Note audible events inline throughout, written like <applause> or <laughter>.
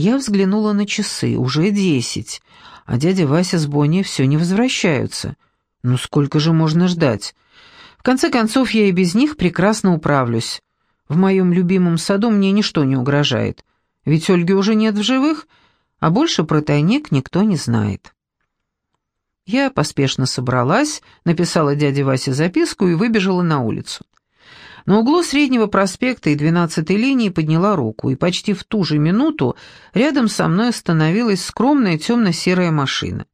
Я взглянула на часы, уже десять, а дядя Вася с Бонни все не возвращаются. Ну сколько же можно ждать? В конце концов, я и без них прекрасно управлюсь. В моем любимом саду мне ничто не угрожает. Ведь Ольги уже нет в живых, а больше про тайник никто не знает. Я поспешно собралась, написала дяде Васе записку и выбежала на улицу. На углу Среднего проспекта и 12-й линии подняла руку, и почти в ту же минуту рядом со мной остановилась скромная темно-серая машина.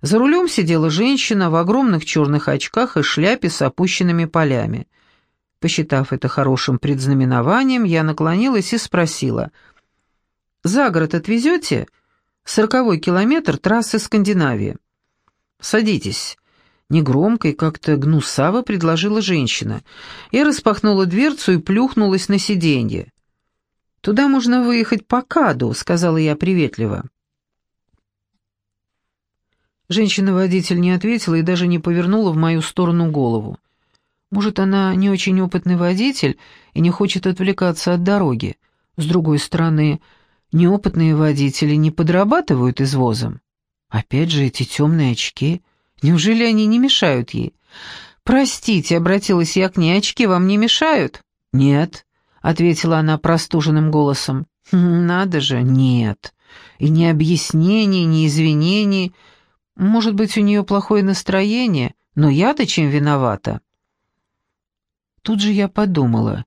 За рулем сидела женщина в огромных черных очках и шляпе с опущенными полями. Посчитав это хорошим предзнаменованием, я наклонилась и спросила. «За город отвезете? Сороковой километр трассы Скандинавии». «Садитесь». Негромко и как-то гнусаво предложила женщина. Я распахнула дверцу и плюхнулась на сиденье. «Туда можно выехать по каду», — сказала я приветливо. Женщина-водитель не ответила и даже не повернула в мою сторону голову. Может, она не очень опытный водитель и не хочет отвлекаться от дороги. С другой стороны, неопытные водители не подрабатывают извозом. Опять же эти темные очки. Неужели они не мешают ей? «Простите», — обратилась я к ней, — «очки вам не мешают?» «Нет», — ответила она простуженным голосом. «Хм, «Надо же, нет. И ни объяснений, ни извинений. Может быть, у нее плохое настроение, но я-то чем виновата?» Тут же я подумала.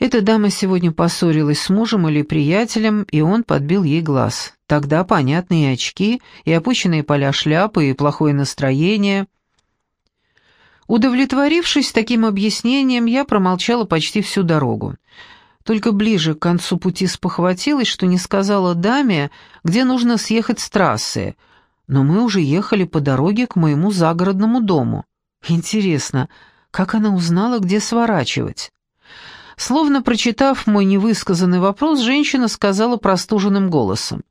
Эта дама сегодня поссорилась с мужем или приятелем, и он подбил ей глаз. Тогда понятные очки, и опущенные поля шляпы, и плохое настроение. Удовлетворившись таким объяснением, я промолчала почти всю дорогу. Только ближе к концу пути спохватилась, что не сказала даме, где нужно съехать с трассы, но мы уже ехали по дороге к моему загородному дому. Интересно, как она узнала, где сворачивать? Словно прочитав мой невысказанный вопрос, женщина сказала простуженным голосом.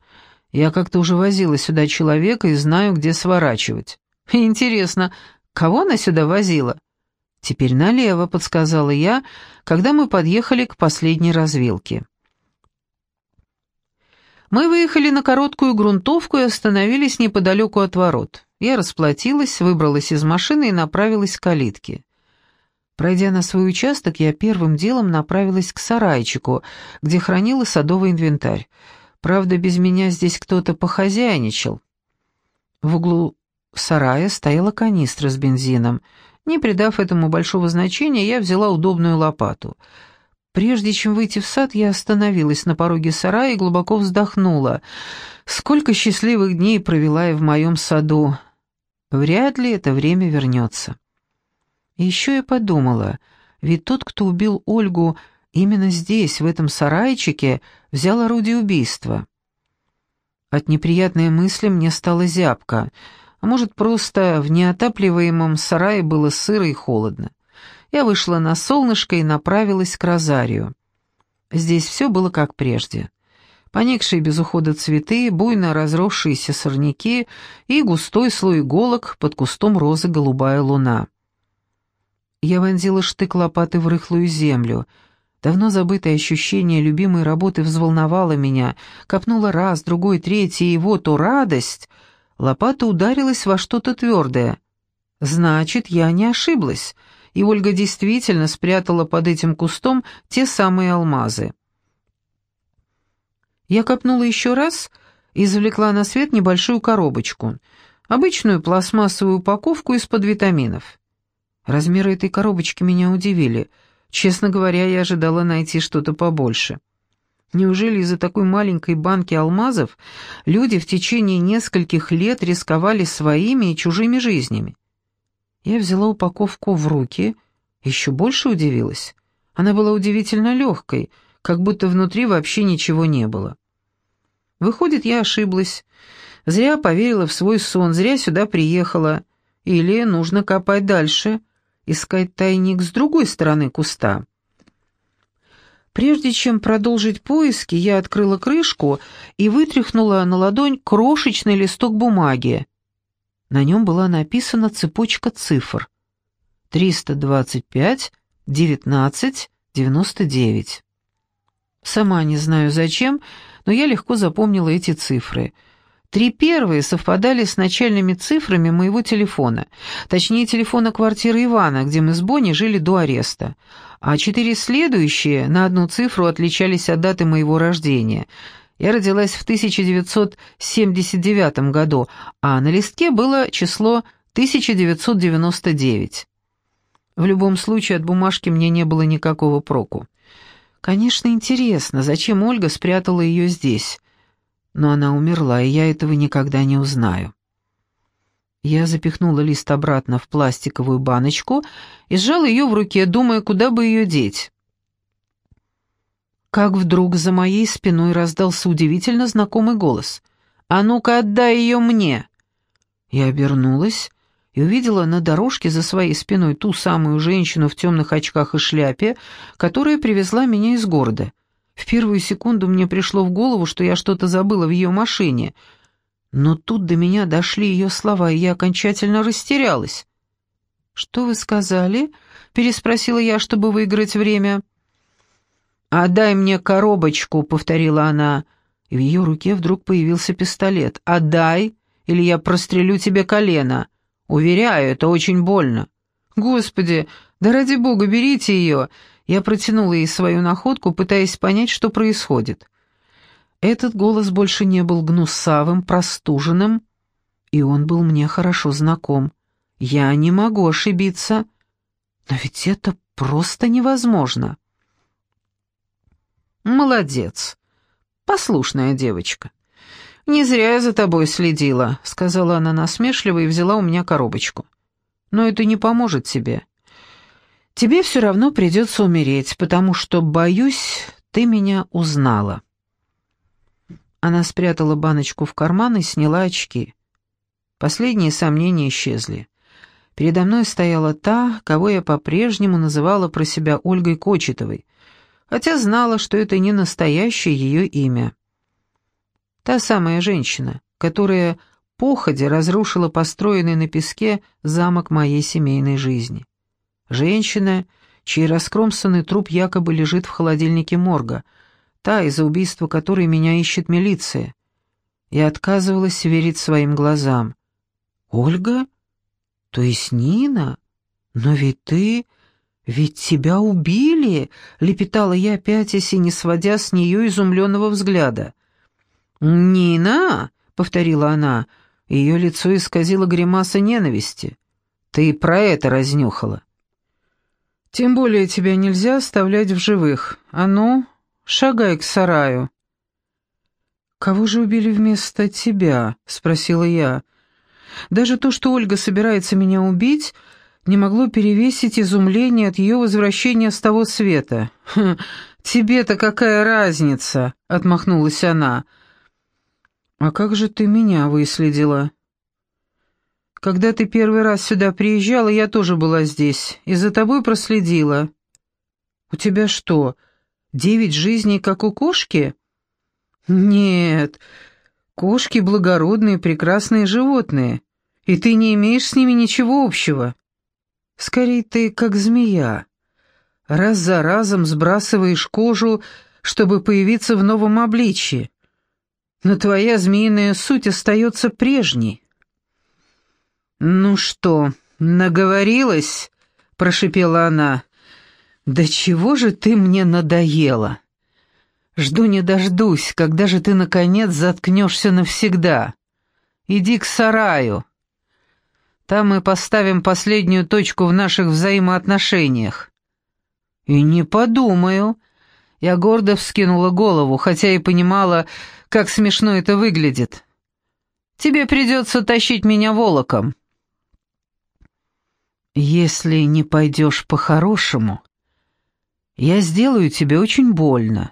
«Я как-то уже возила сюда человека и знаю, где сворачивать». <laughs> «Интересно, кого она сюда возила?» «Теперь налево», — подсказала я, когда мы подъехали к последней развилке. Мы выехали на короткую грунтовку и остановились неподалеку от ворот. Я расплатилась, выбралась из машины и направилась к калитке. Пройдя на свой участок, я первым делом направилась к сарайчику, где хранила садовый инвентарь. Правда, без меня здесь кто-то похозяйничал. В углу сарая стояла канистра с бензином. Не придав этому большого значения, я взяла удобную лопату. Прежде чем выйти в сад, я остановилась на пороге сарая и глубоко вздохнула. Сколько счастливых дней провела я в моем саду. Вряд ли это время вернется. Еще я подумала, ведь тот, кто убил Ольгу именно здесь, в этом сарайчике, взял орудие убийства. От неприятной мысли мне стало зябко, а может, просто в неотапливаемом сарае было сыро и холодно. Я вышла на солнышко и направилась к розарию. Здесь все было как прежде. Поникшие без ухода цветы, буйно разросшиеся сорняки и густой слой иголок под кустом розы голубая луна. Я вонзила штык лопаты в рыхлую землю. Давно забытое ощущение любимой работы взволновало меня. Копнула раз, другой, третий, и вот, о, радость! Лопата ударилась во что-то твердое. Значит, я не ошиблась, и Ольга действительно спрятала под этим кустом те самые алмазы. Я копнула еще раз и извлекла на свет небольшую коробочку, обычную пластмассовую упаковку из-под витаминов. Размеры этой коробочки меня удивили. Честно говоря, я ожидала найти что-то побольше. Неужели из-за такой маленькой банки алмазов люди в течение нескольких лет рисковали своими и чужими жизнями? Я взяла упаковку в руки, еще больше удивилась. Она была удивительно легкой, как будто внутри вообще ничего не было. Выходит, я ошиблась. Зря поверила в свой сон, зря сюда приехала. Или нужно копать дальше, искать тайник с другой стороны куста. Прежде чем продолжить поиски, я открыла крышку и вытряхнула на ладонь крошечный листок бумаги. На нем была написана цепочка цифр. 325, 19, 99. Сама не знаю зачем, но я легко запомнила эти цифры. Три первые совпадали с начальными цифрами моего телефона, точнее телефона квартиры Ивана, где мы с Бонни жили до ареста, а четыре следующие на одну цифру отличались от даты моего рождения. Я родилась в 1979 году, а на листке было число 1999. В любом случае от бумажки мне не было никакого проку. Конечно, интересно, зачем Ольга спрятала ее здесь. Но она умерла, и я этого никогда не узнаю. Я запихнула лист обратно в пластиковую баночку и сжала ее в руке, думая, куда бы ее деть. Как вдруг за моей спиной раздался удивительно знакомый голос. «А ну-ка, отдай ее мне!» Я обернулась и увидела на дорожке за своей спиной ту самую женщину в темных очках и шляпе, которая привезла меня из города. В первую секунду мне пришло в голову, что я что-то забыла в ее машине, но тут до меня дошли ее слова, и я окончательно растерялась. «Что вы сказали?» — переспросила я, чтобы выиграть время. «Отдай мне коробочку», — повторила она, и в ее руке вдруг появился пистолет. «Отдай, или я прострелю тебе колено». Уверяю, это очень больно. Господи, да ради бога, берите ее. Я протянула ей свою находку, пытаясь понять, что происходит. Этот голос больше не был гнусавым, простуженным, и он был мне хорошо знаком. Я не могу ошибиться. Но ведь это просто невозможно. Молодец. Послушная девочка. «Не зря я за тобой следила», — сказала она насмешливо и взяла у меня коробочку. «Но это не поможет тебе. Тебе все равно придется умереть, потому что, боюсь, ты меня узнала». Она спрятала баночку в карман и сняла очки. Последние сомнения исчезли. Передо мной стояла та, кого я по-прежнему называла про себя Ольгой Кочетовой, хотя знала, что это не настоящее ее имя. Та самая женщина, которая походя разрушила построенный на песке замок моей семейной жизни. Женщина, чей раскромсанный труп якобы лежит в холодильнике морга, та, из-за убийства которой меня ищет милиция. Я отказывалась верить своим глазам. «Ольга? То есть Нина? Но ведь ты... Ведь тебя убили!» — лепетала я, пятясь и не сводя с нее изумленного взгляда. «Нина?» — повторила она. Ее лицо исказило гримаса ненависти. «Ты про это разнюхала». «Тем более тебя нельзя оставлять в живых. А ну, шагай к сараю». «Кого же убили вместо тебя?» — спросила я. Даже то, что Ольга собирается меня убить, не могло перевесить изумление от ее возвращения с того света. «Хм, «Тебе-то какая разница?» — отмахнулась она. «А как же ты меня выследила?» «Когда ты первый раз сюда приезжала, я тоже была здесь, и за тобой проследила». «У тебя что, девять жизней, как у кошки?» «Нет, кошки благородные, прекрасные животные, и ты не имеешь с ними ничего общего. Скорее, ты как змея. Раз за разом сбрасываешь кожу, чтобы появиться в новом обличье но твоя змеиная суть остается прежней». «Ну что, наговорилась?» — прошипела она. «Да чего же ты мне надоела? Жду не дождусь, когда же ты, наконец, заткнешься навсегда. Иди к сараю. Там мы поставим последнюю точку в наших взаимоотношениях». «И не подумаю». Я гордо вскинула голову, хотя и понимала, как смешно это выглядит. Тебе придется тащить меня волоком. Если не пойдешь по-хорошему, я сделаю тебе очень больно.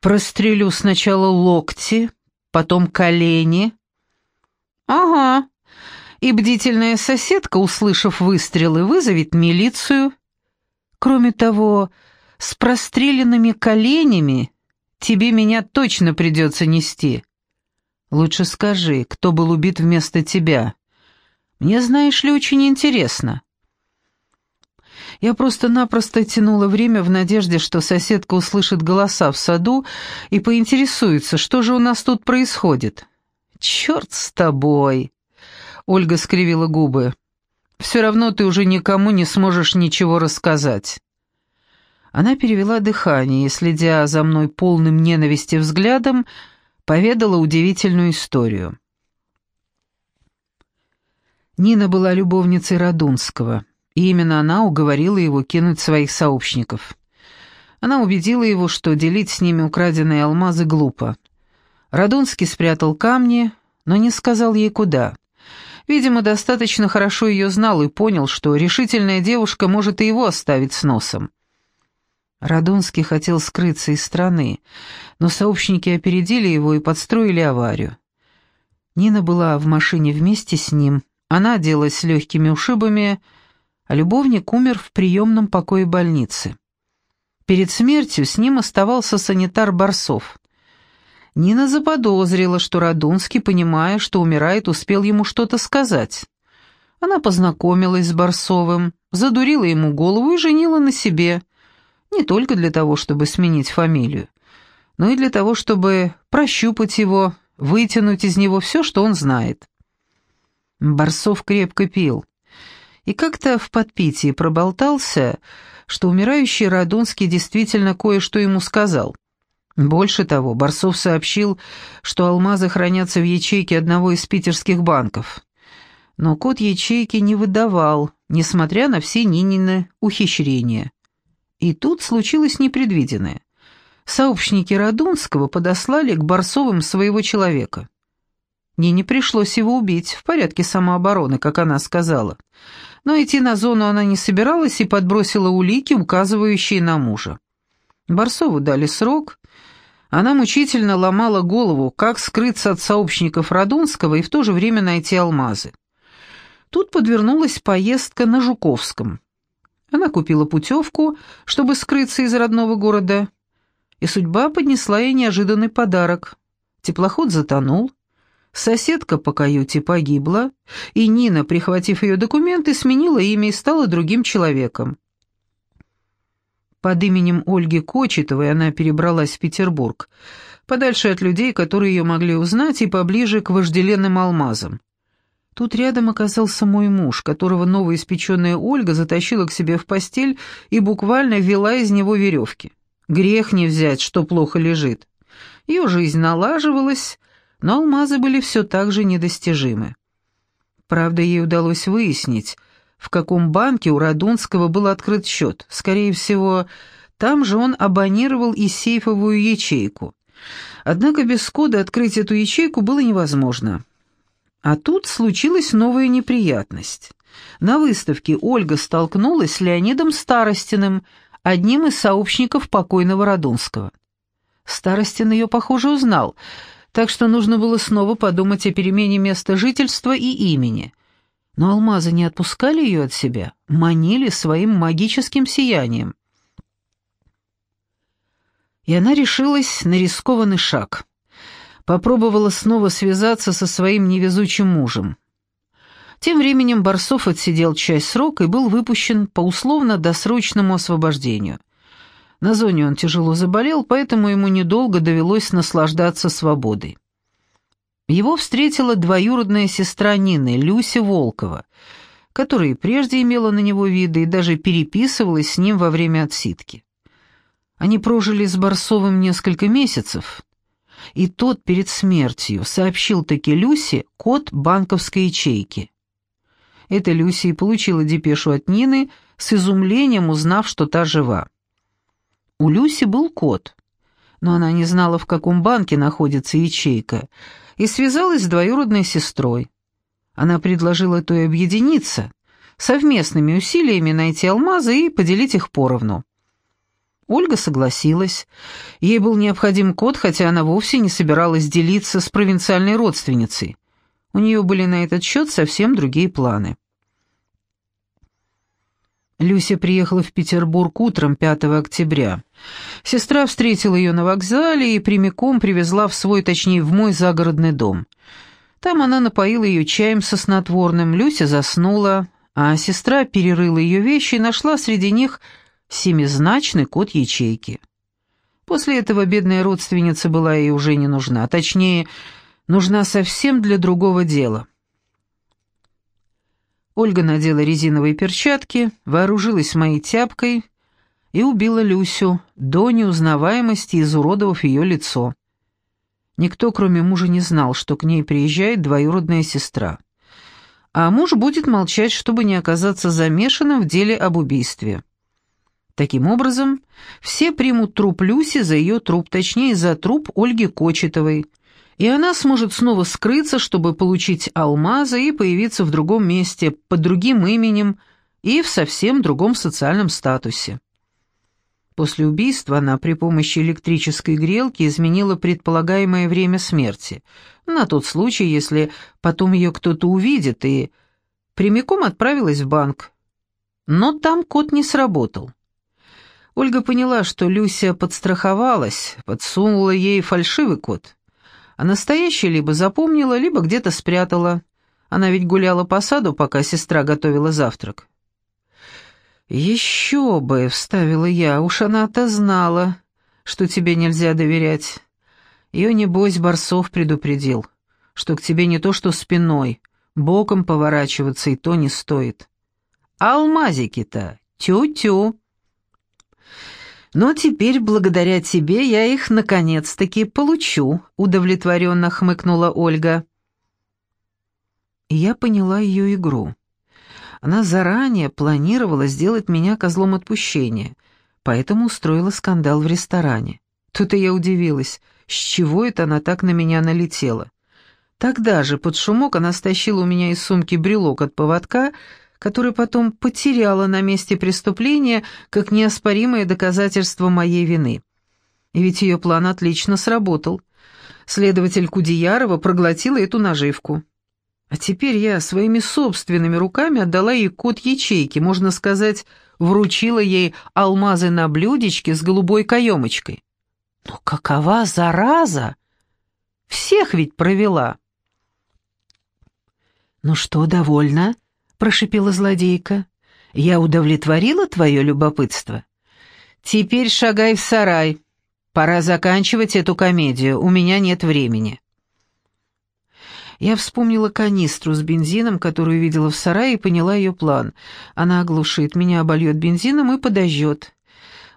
Прострелю сначала локти, потом колени. Ага. И бдительная соседка, услышав выстрелы, вызовет милицию. Кроме того, с простреленными коленями Тебе меня точно придется нести. Лучше скажи, кто был убит вместо тебя. Мне, знаешь ли, очень интересно». Я просто-напросто тянула время в надежде, что соседка услышит голоса в саду и поинтересуется, что же у нас тут происходит. «Черт с тобой!» — Ольга скривила губы. «Все равно ты уже никому не сможешь ничего рассказать». Она перевела дыхание и, следя за мной полным ненависти взглядом, поведала удивительную историю. Нина была любовницей Радунского, и именно она уговорила его кинуть своих сообщников. Она убедила его, что делить с ними украденные алмазы глупо. Радунский спрятал камни, но не сказал ей куда. Видимо, достаточно хорошо ее знал и понял, что решительная девушка может и его оставить с носом. Радунский хотел скрыться из страны, но сообщники опередили его и подстроили аварию. Нина была в машине вместе с ним, она оделась с легкими ушибами, а любовник умер в приемном покое больницы. Перед смертью с ним оставался санитар Барсов. Нина заподозрила, что Радунский, понимая, что умирает, успел ему что-то сказать. Она познакомилась с Барсовым, задурила ему голову и женила на себе, не только для того, чтобы сменить фамилию, но и для того, чтобы прощупать его, вытянуть из него все, что он знает. Барсов крепко пил. И как-то в подпитии проболтался, что умирающий Радунский действительно кое-что ему сказал. Больше того, Барсов сообщил, что алмазы хранятся в ячейке одного из питерских банков. Но код ячейки не выдавал, несмотря на все Нинины ухищрения. И тут случилось непредвиденное. Сообщники Радунского подослали к Барсовым своего человека. Нине пришлось его убить, в порядке самообороны, как она сказала. Но идти на зону она не собиралась и подбросила улики, указывающие на мужа. Барсову дали срок. Она мучительно ломала голову, как скрыться от сообщников Радунского и в то же время найти алмазы. Тут подвернулась поездка на Жуковском. Она купила путевку, чтобы скрыться из родного города, и судьба поднесла ей неожиданный подарок. Теплоход затонул, Соседка по каюте погибла, и Нина, прихватив ее документы, сменила имя и стала другим человеком. Под именем Ольги Кочетовой она перебралась в Петербург, подальше от людей, которые ее могли узнать, и поближе к вожделенным алмазам. Тут рядом оказался мой муж, которого новоиспеченная Ольга затащила к себе в постель и буквально вела из него веревки. Грех не взять, что плохо лежит. Ее жизнь налаживалась, но алмазы были все так же недостижимы. Правда, ей удалось выяснить, в каком банке у Радунского был открыт счет. Скорее всего, там же он абонировал и сейфовую ячейку. Однако без кода открыть эту ячейку было невозможно. А тут случилась новая неприятность. На выставке Ольга столкнулась с Леонидом Старостиным, одним из сообщников покойного Радунского. Старостин ее, похоже, узнал — так что нужно было снова подумать о перемене места жительства и имени. Но алмазы не отпускали ее от себя, манили своим магическим сиянием. И она решилась на рискованный шаг. Попробовала снова связаться со своим невезучим мужем. Тем временем Барсов отсидел часть срока и был выпущен по условно-досрочному освобождению. На зоне он тяжело заболел, поэтому ему недолго довелось наслаждаться свободой. Его встретила двоюродная сестра Нины, Люся Волкова, которая прежде имела на него виды и даже переписывалась с ним во время отсидки. Они прожили с Барсовым несколько месяцев, и тот перед смертью сообщил таки Люсе код банковской ячейки. Эта Люся и получила депешу от Нины, с изумлением узнав, что та жива. У Люси был кот, но она не знала, в каком банке находится ячейка, и связалась с двоюродной сестрой. Она предложила той объединиться, совместными усилиями найти алмазы и поделить их поровну. Ольга согласилась. Ей был необходим кот, хотя она вовсе не собиралась делиться с провинциальной родственницей. У нее были на этот счет совсем другие планы. Люся приехала в Петербург утром 5 октября. Сестра встретила ее на вокзале и прямиком привезла в свой, точнее, в мой загородный дом. Там она напоила ее чаем со снотворным, Люся заснула, а сестра перерыла ее вещи и нашла среди них семизначный код ячейки. После этого бедная родственница была ей уже не нужна, точнее, нужна совсем для другого дела. Ольга надела резиновые перчатки, вооружилась моей тяпкой и убила Люсю, до неузнаваемости изуродовав ее лицо. Никто, кроме мужа, не знал, что к ней приезжает двоюродная сестра. А муж будет молчать, чтобы не оказаться замешанным в деле об убийстве. Таким образом, все примут труп Люси за ее труп, точнее, за труп Ольги Кочетовой, и она сможет снова скрыться, чтобы получить алмазы и появиться в другом месте, под другим именем и в совсем другом социальном статусе. После убийства она при помощи электрической грелки изменила предполагаемое время смерти, на тот случай, если потом ее кто-то увидит, и прямиком отправилась в банк. Но там код не сработал. Ольга поняла, что Люся подстраховалась, подсунула ей фальшивый код а настоящее либо запомнила, либо где-то спрятала. Она ведь гуляла по саду, пока сестра готовила завтрак. «Еще бы», — вставила я, — «уж она-то знала, что тебе нельзя доверять. Ее, небось, Барсов предупредил, что к тебе не то что спиной, боком поворачиваться и то не стоит. алмазики-то, тю-тю». Но теперь, благодаря тебе, я их наконец-таки получу», — удовлетворенно хмыкнула Ольга. И я поняла ее игру. Она заранее планировала сделать меня козлом отпущения, поэтому устроила скандал в ресторане. Тут и я удивилась, с чего это она так на меня налетела. Тогда же под шумок она стащила у меня из сумки брелок от поводка, который потом потеряла на месте преступления как неоспоримое доказательство моей вины. И ведь ее план отлично сработал. Следователь Кудеярова проглотила эту наживку. А теперь я своими собственными руками отдала ей код ячейки, можно сказать, вручила ей алмазы на блюдечке с голубой каемочкой. Но какова зараза! Всех ведь провела. «Ну что, довольна?» — прошипела злодейка. «Я удовлетворила твое любопытство? Теперь шагай в сарай. Пора заканчивать эту комедию, у меня нет времени». Я вспомнила канистру с бензином, которую видела в сарае, и поняла ее план. Она оглушит меня, обольет бензином и подожжет.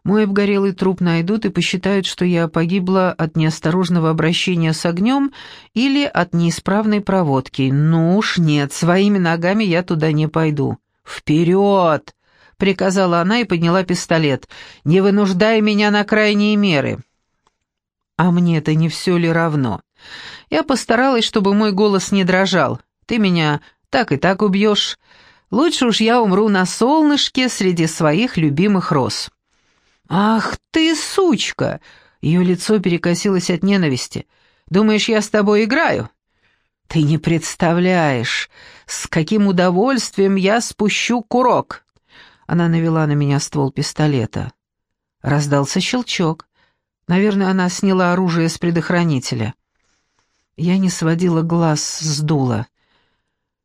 Мой обгорелый труп найдут и посчитают, что я погибла от неосторожного обращения с огнем или от неисправной проводки. Ну уж нет, своими ногами я туда не пойду. «Вперед!» — приказала она и подняла пистолет. «Не вынуждай меня на крайние меры». А мне-то не все ли равно? Я постаралась, чтобы мой голос не дрожал. Ты меня так и так убьешь. Лучше уж я умру на солнышке среди своих любимых роз. «Ах ты, сучка!» Ее лицо перекосилось от ненависти. «Думаешь, я с тобой играю?» «Ты не представляешь, с каким удовольствием я спущу курок!» Она навела на меня ствол пистолета. Раздался щелчок. Наверное, она сняла оружие с предохранителя. Я не сводила глаз с дула.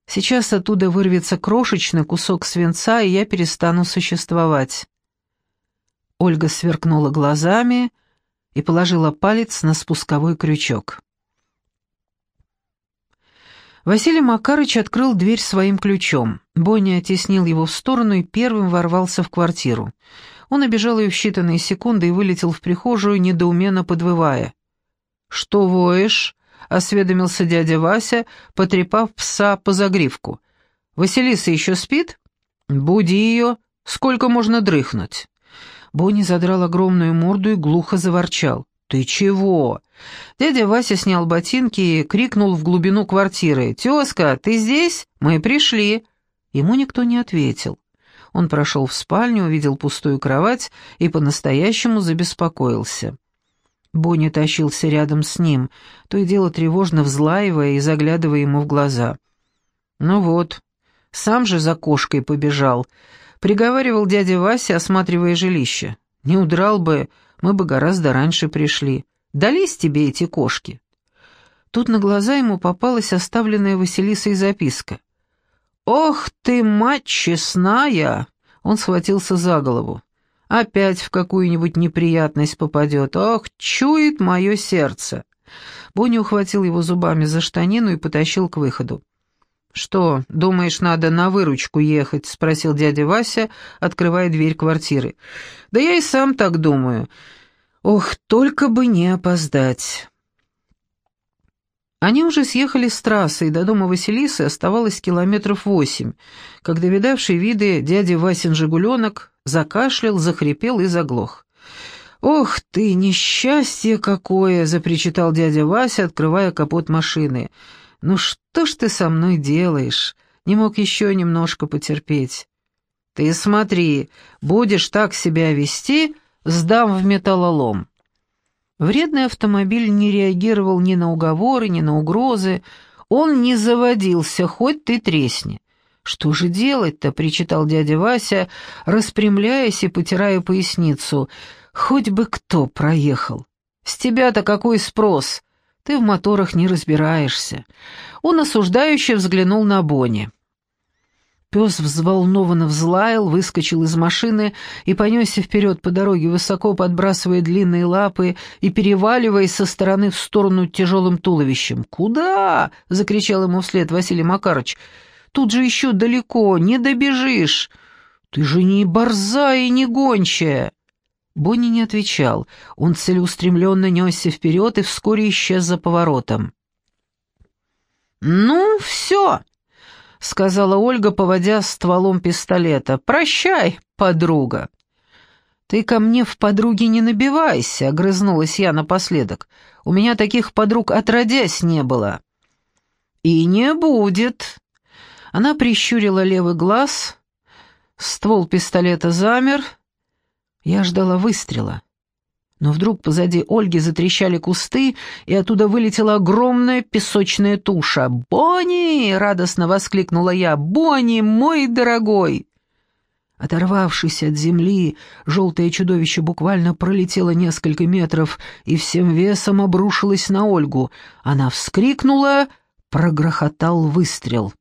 Сейчас оттуда вырвется крошечный кусок свинца, и я перестану существовать. Ольга сверкнула глазами и положила палец на спусковой крючок. Василий Макарыч открыл дверь своим ключом. Бонни оттеснил его в сторону и первым ворвался в квартиру. Он обежал ее в считанные секунды и вылетел в прихожую, недоуменно подвывая. «Что воешь?» — осведомился дядя Вася, потрепав пса по загривку. «Василиса еще спит? Буди ее. Сколько можно дрыхнуть?» Бонни задрал огромную морду и глухо заворчал. «Ты чего?» Дядя Вася снял ботинки и крикнул в глубину квартиры. «Тезка, ты здесь? Мы пришли!» Ему никто не ответил. Он прошел в спальню, увидел пустую кровать и по-настоящему забеспокоился. Бонни тащился рядом с ним, то и дело тревожно взлаивая и заглядывая ему в глаза. «Ну вот, сам же за кошкой побежал», Приговаривал дядя Вася, осматривая жилище. «Не удрал бы, мы бы гораздо раньше пришли. Дались тебе эти кошки». Тут на глаза ему попалась оставленная Василисой записка. «Ох ты, мать честная!» Он схватился за голову. «Опять в какую-нибудь неприятность попадет. Ох, чует мое сердце!» Бонни ухватил его зубами за штанину и потащил к выходу. «Что, думаешь, надо на выручку ехать?» — спросил дядя Вася, открывая дверь квартиры. «Да я и сам так думаю. Ох, только бы не опоздать!» Они уже съехали с трассы, и до дома Василисы оставалось километров восемь, когда видавший виды дядя Васин «Жигуленок» закашлял, захрипел и заглох. «Ох ты, несчастье какое!» — запричитал дядя Вася, открывая капот машины. «Ну что ж ты со мной делаешь? Не мог еще немножко потерпеть». «Ты смотри, будешь так себя вести, сдам в металлолом». Вредный автомобиль не реагировал ни на уговоры, ни на угрозы. Он не заводился, хоть ты тресни. «Что же делать-то?» — причитал дядя Вася, распрямляясь и потирая поясницу. «Хоть бы кто проехал. С тебя-то какой спрос? Ты в моторах не разбираешься». Он осуждающе взглянул на Бонни. Пес взволнованно взлаял, выскочил из машины и понесся вперед по дороге, высоко подбрасывая длинные лапы и переваливаясь со стороны в сторону тяжелым туловищем. «Куда?» — закричал ему вслед Василий Макарыч. «Тут же еще далеко, не добежишь. Ты же не борзая и не гончая». Бонни не отвечал. Он целеустремленно несся вперед и вскоре исчез за поворотом. «Ну, все!» — сказала Ольга, поводя стволом пистолета. «Прощай, подруга». «Ты ко мне в подруги не набивайся», — огрызнулась я напоследок. «У меня таких подруг отродясь не было». «И не будет». Она прищурила левый глаз, ствол пистолета замер. Я ждала выстрела. Но вдруг позади Ольги затрещали кусты, и оттуда вылетела огромная песочная туша. «Бонни!» — радостно воскликнула я. «Бонни, мой дорогой!» Оторвавшись от земли, желтое чудовище буквально пролетело несколько метров и всем весом обрушилось на Ольгу. Она вскрикнула, прогрохотал выстрел.